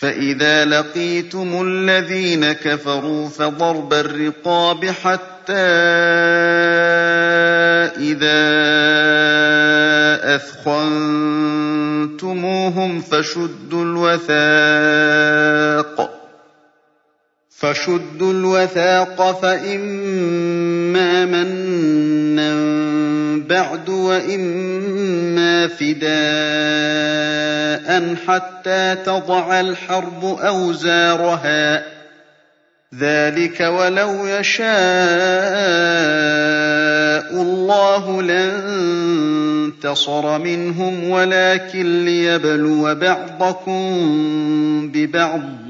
فَإِذَا لَقِيتُمُ الَّذِينَ كَفَرُوا فَضَرْبَ الرِّقَابِ حَتَّىٰ إِذَا أَثْخَنتُمُوهُمْ فَشُدُّوا الْوَثَاقَ فَإِمَّا مَنًّا بَعْدُ وَإِمَّا فِدَاءً حَتَّىٰ تَضَعَ الْحَرْبُ أَوْزَارَهَا ۚ. ذَٰلِكَ وَلَوْ يَشَاءُ اللَّهُ لَانتَصَرَ مِنْهُمْ وَلَٰكِن لِّيَبْلُوَ بَعْضَكُم بِبَعْضٍ ۗ.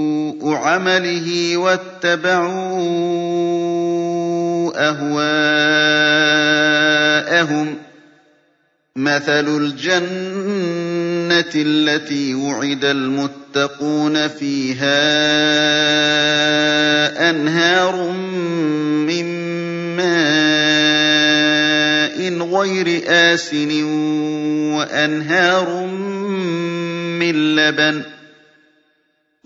عَمَلِهِ وَاتَّبَعُوا أَهْوَاءَهُم ۚ. مَّثَلُ الْجَنَّةِ الَّتِي وُعِدَ الْمُتَّقُونَ ۖ فِيهَا أَنْهَارٌ مِّن مَّاءٍ غَيْرِ آسِنٍ وَأَنْهَارٌ مِّن لَّبَنٍ.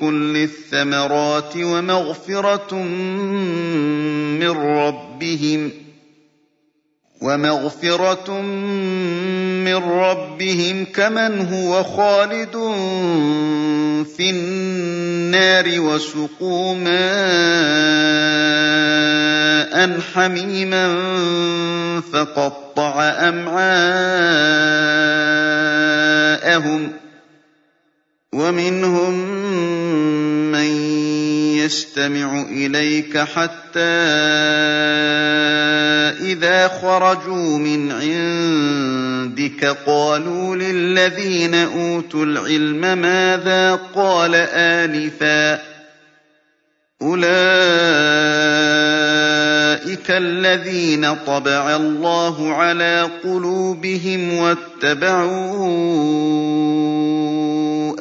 كُلِّ الثَّمَرَاتِ وَمَغْفِرَةٌ مِّن رَّبِّهِمْ ۖ وَمَغْفِرَةٌ مِّن رَّبِّهِمْ كَمَنْ هُوَ خَالِدٌ فِي النَّارِ وَسُقُوا مَاءً حَمِيمًا فَقَطَّعَ أَمْعَاءَهُمْ وَمِنْهُم مَّن يَسْتَمِعُ إِلَيْكَ حَتَّىٰ إِذَا خَرَجُوا مِنْ عِندِكَ قَالُوا لِلَّذِينَ أُوتُوا الْعِلْمَ مَاذَا قَالَ آنِفًا ۚ أُولَٰئِكَ الَّذِينَ طَبَعَ اللَّهُ عَلَىٰ قُلُوبِهِمْ وَاتَّبَعُوا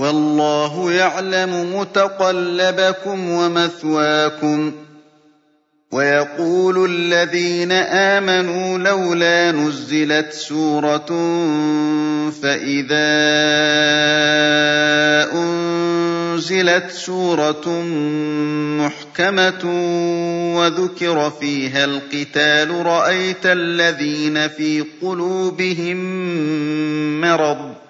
وَاللَّهُ يَعْلَمُ مُتَقَلَّبَكُمْ وَمَثْوَاكُمْ وَيَقُولُ الَّذِينَ آمَنُوا لَوْلَا نُزِّلَتْ سُورَةٌ فَإِذَا أُنزِلَتْ سُورَةٌ مُّحْكَمَةٌ وَذُكِرَ فِيهَا الْقِتَالُ رَأَيْتَ الَّذِينَ فِي قُلُوبِهِم مَّرَضٌ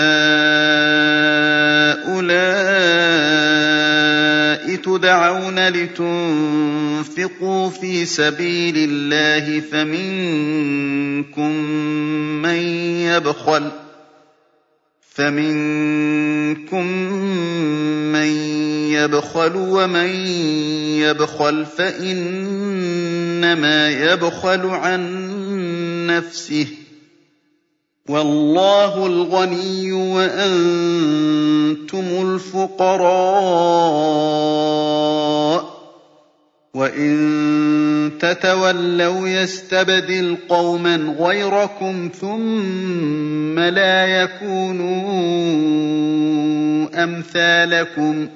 تُدْعَوْنَ لِتُنفِقُوا فِي سَبِيلِ اللَّهِ فَمِنكُم مَّن يَبْخَلُ ۖ وَمَن يَبْخَلْ فَإِنَّمَا يَبْخَلُ عَن نَّفْسِهِ ۚ وَاللَّهُ الْغَنِيُّ وَأَنتُمُ الْفُقَرَاءُ ۚ وَإِن تَتَوَلَّوْا يَسْتَبْدِلْ قَوْمًا غَيْرَكُمْ ثُمَّ لَا يَكُونُوا أَمْثَالَكُم